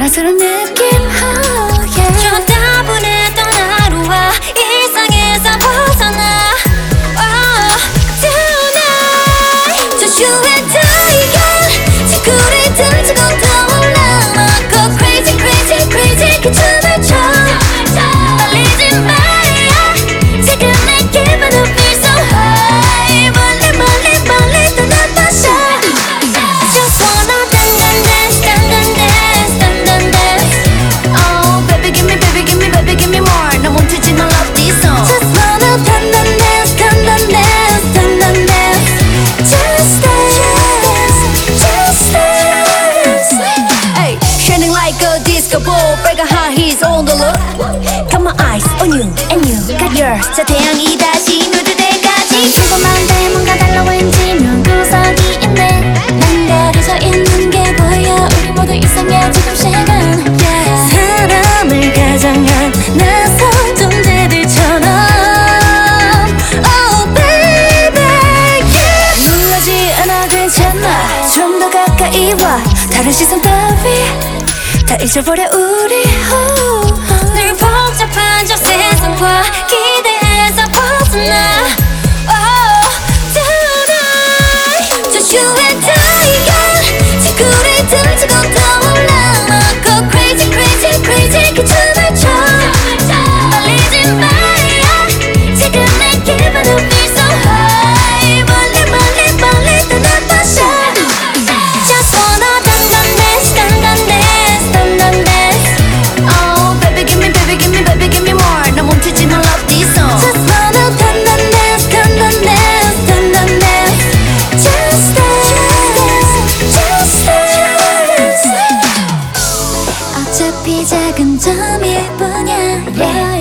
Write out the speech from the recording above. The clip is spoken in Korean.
사랑스러운 느낌 ball 빨간 high heels on the look Got my eyes on you and you got yours 저 태양이 다시 누들 때까지. 평범한데 뭔가 달라 왠지 묘구석이 있네. 망가져져 있는 게 보여. 우리 모두 이상해 지금씩은 사람을 가장한 낯선 존재들처럼. Oh baby yeah. 놀라지 않아 괜찮아. 좀 더 가까이 와. 다른 시선 따위 다 잊어버려 우리 oh. 늘 복잡한 저 세상과 기대에서 벗어나 점일 뿐이야 yeah.